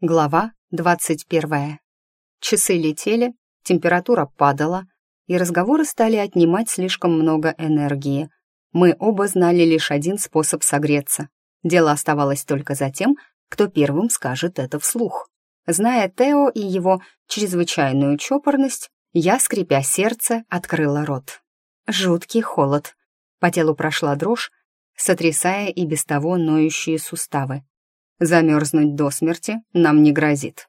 Глава двадцать первая. Часы летели, температура падала, и разговоры стали отнимать слишком много энергии. Мы оба знали лишь один способ согреться. Дело оставалось только за тем, кто первым скажет это вслух. Зная Тео и его чрезвычайную чопорность, я, скрипя сердце, открыла рот. Жуткий холод. По телу прошла дрожь, сотрясая и без того ноющие суставы. Замерзнуть до смерти нам не грозит.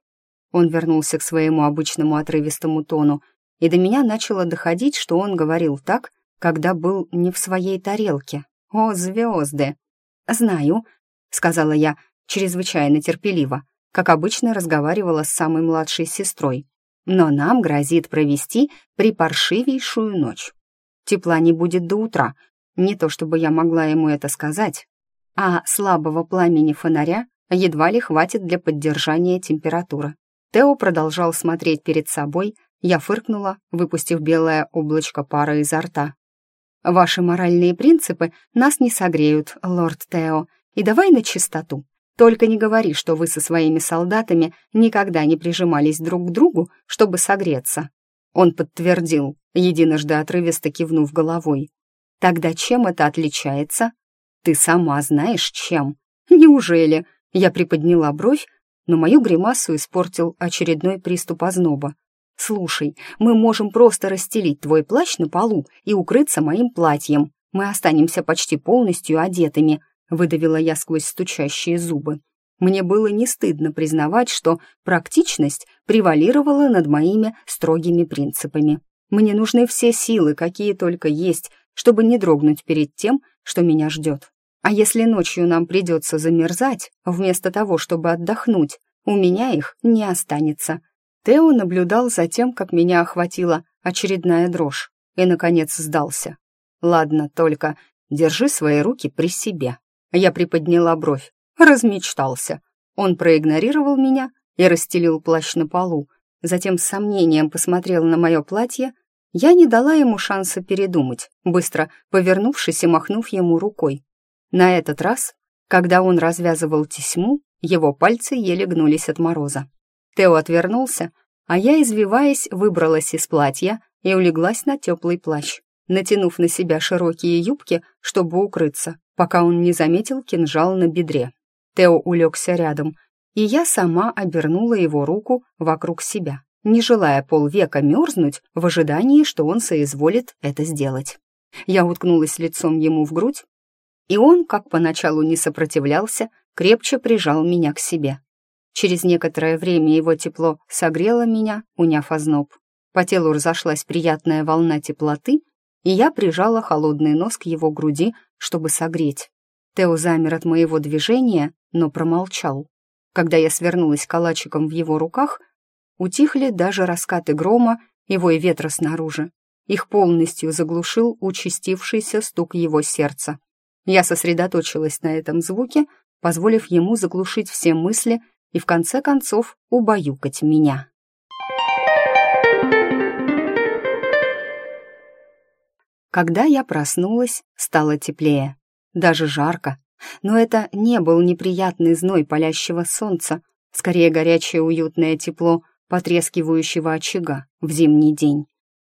Он вернулся к своему обычному отрывистому тону, и до меня начало доходить, что он говорил так, когда был не в своей тарелке. «О, звезды!» «Знаю», — сказала я чрезвычайно терпеливо, как обычно разговаривала с самой младшей сестрой. «Но нам грозит провести припаршивейшую ночь. Тепла не будет до утра, не то чтобы я могла ему это сказать, а слабого пламени фонаря едва ли хватит для поддержания температуры. Тео продолжал смотреть перед собой, я фыркнула, выпустив белое облачко пара изо рта. «Ваши моральные принципы нас не согреют, лорд Тео, и давай на чистоту. Только не говори, что вы со своими солдатами никогда не прижимались друг к другу, чтобы согреться». Он подтвердил, единожды отрывисто кивнув головой. «Тогда чем это отличается?» «Ты сама знаешь, чем». «Неужели?» Я приподняла бровь, но мою гримасу испортил очередной приступ озноба. «Слушай, мы можем просто расстелить твой плащ на полу и укрыться моим платьем. Мы останемся почти полностью одетыми», — выдавила я сквозь стучащие зубы. Мне было не стыдно признавать, что практичность превалировала над моими строгими принципами. Мне нужны все силы, какие только есть, чтобы не дрогнуть перед тем, что меня ждет. А если ночью нам придется замерзать, вместо того, чтобы отдохнуть, у меня их не останется. Тео наблюдал за тем, как меня охватила очередная дрожь, и, наконец, сдался. «Ладно, только держи свои руки при себе». Я приподняла бровь. Размечтался. Он проигнорировал меня и расстелил плащ на полу, затем с сомнением посмотрел на мое платье. Я не дала ему шанса передумать, быстро повернувшись и махнув ему рукой. На этот раз, когда он развязывал тесьму, его пальцы еле гнулись от мороза. Тео отвернулся, а я, извиваясь, выбралась из платья и улеглась на теплый плащ, натянув на себя широкие юбки, чтобы укрыться, пока он не заметил кинжал на бедре. Тео улегся рядом, и я сама обернула его руку вокруг себя, не желая полвека мерзнуть в ожидании, что он соизволит это сделать. Я уткнулась лицом ему в грудь и он, как поначалу не сопротивлялся, крепче прижал меня к себе. Через некоторое время его тепло согрело меня, уняв озноб. По телу разошлась приятная волна теплоты, и я прижала холодный нос к его груди, чтобы согреть. Тео замер от моего движения, но промолчал. Когда я свернулась калачиком в его руках, утихли даже раскаты грома и вой ветра снаружи. Их полностью заглушил участившийся стук его сердца. Я сосредоточилась на этом звуке, позволив ему заглушить все мысли и в конце концов убаюкать меня. Когда я проснулась, стало теплее, даже жарко, но это не был неприятный зной палящего солнца, скорее горячее уютное тепло потрескивающего очага в зимний день.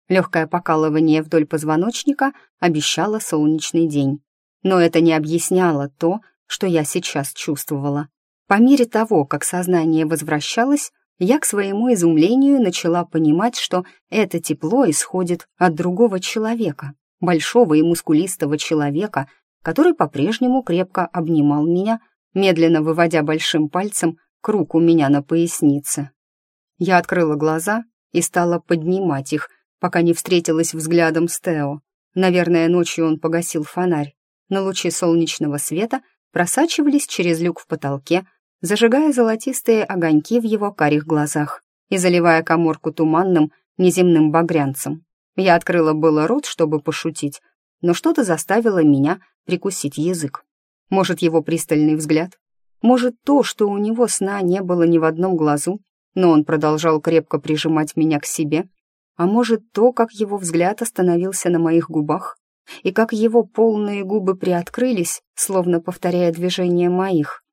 Легкое покалывание вдоль позвоночника обещало солнечный день но это не объясняло то, что я сейчас чувствовала. По мере того, как сознание возвращалось, я к своему изумлению начала понимать, что это тепло исходит от другого человека, большого и мускулистого человека, который по-прежнему крепко обнимал меня, медленно выводя большим пальцем круг у меня на пояснице. Я открыла глаза и стала поднимать их, пока не встретилась взглядом с Тео. Наверное, ночью он погасил фонарь но лучи солнечного света просачивались через люк в потолке, зажигая золотистые огоньки в его карих глазах и заливая коморку туманным неземным багрянцем. Я открыла было рот, чтобы пошутить, но что-то заставило меня прикусить язык. Может, его пристальный взгляд? Может, то, что у него сна не было ни в одном глазу, но он продолжал крепко прижимать меня к себе? А может, то, как его взгляд остановился на моих губах? И как его полные губы приоткрылись, словно повторяя движение моих.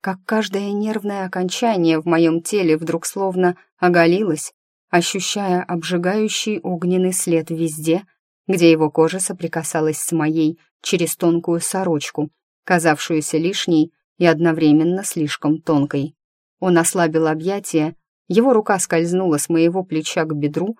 как каждое нервное окончание в моем теле вдруг словно оголилось, ощущая обжигающий огненный след везде, где его кожа соприкасалась с моей через тонкую сорочку, казавшуюся лишней и одновременно слишком тонкой. Он ослабил объятия, его рука скользнула с моего плеча к бедру,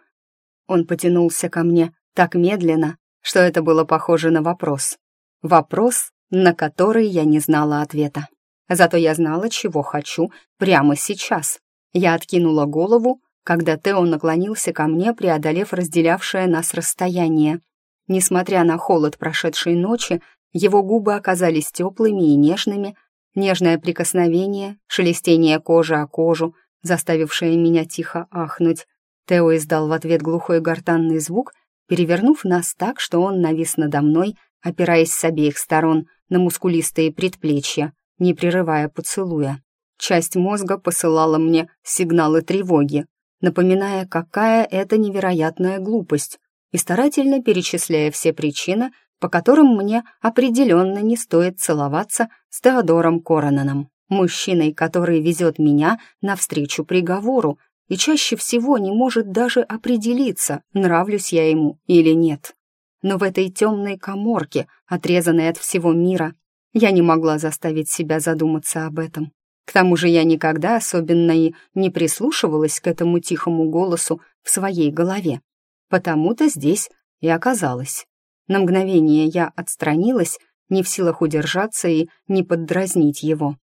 он потянулся ко мне так медленно, что это было похоже на вопрос. Вопрос, на который я не знала ответа. Зато я знала, чего хочу прямо сейчас. Я откинула голову, когда Тео наклонился ко мне, преодолев разделявшее нас расстояние. Несмотря на холод прошедшей ночи, его губы оказались теплыми и нежными, нежное прикосновение, шелестение кожи о кожу, заставившее меня тихо ахнуть. Тео издал в ответ глухой гортанный звук, перевернув нас так, что он навис надо мной, опираясь с обеих сторон на мускулистые предплечья, не прерывая поцелуя. Часть мозга посылала мне сигналы тревоги, напоминая, какая это невероятная глупость, и старательно перечисляя все причины, по которым мне определенно не стоит целоваться с Теодором Коронаном, мужчиной, который везет меня навстречу приговору и чаще всего не может даже определиться, нравлюсь я ему или нет. Но в этой темной коморке, отрезанной от всего мира, я не могла заставить себя задуматься об этом. К тому же я никогда особенно и не прислушивалась к этому тихому голосу в своей голове. Потому-то здесь и оказалась. На мгновение я отстранилась, не в силах удержаться и не поддразнить его.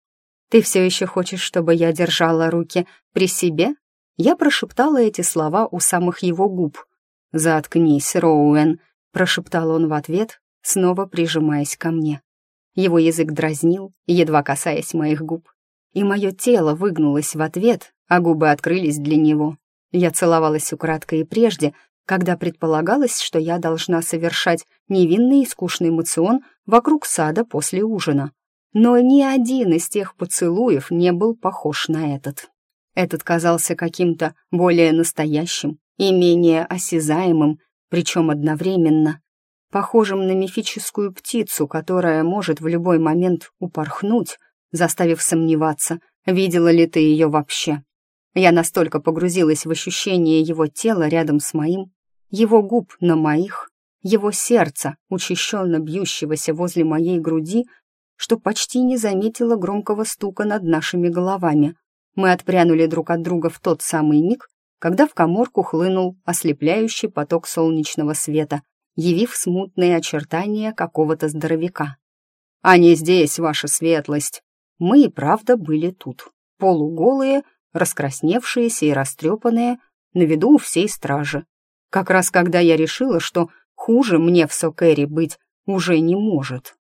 «Ты все еще хочешь, чтобы я держала руки при себе?» Я прошептала эти слова у самых его губ. «Заткнись, Роуэн», — прошептал он в ответ, снова прижимаясь ко мне. Его язык дразнил, едва касаясь моих губ. И мое тело выгнулось в ответ, а губы открылись для него. Я целовалась украдкой и прежде, когда предполагалось, что я должна совершать невинный и скучный эмоцион вокруг сада после ужина. Но ни один из тех поцелуев не был похож на этот. Этот казался каким-то более настоящим и менее осязаемым, причем одновременно похожим на мифическую птицу, которая может в любой момент упорхнуть, заставив сомневаться, видела ли ты ее вообще. Я настолько погрузилась в ощущение его тела рядом с моим, его губ на моих, его сердца, учащенно бьющегося возле моей груди, что почти не заметила громкого стука над нашими головами. Мы отпрянули друг от друга в тот самый миг, когда в коморку хлынул ослепляющий поток солнечного света, явив смутные очертания какого-то здоровяка. «Они здесь, ваша светлость!» Мы и правда были тут, полуголые, раскрасневшиеся и растрепанные, на виду у всей стражи. Как раз когда я решила, что хуже мне в Сокэре быть уже не может.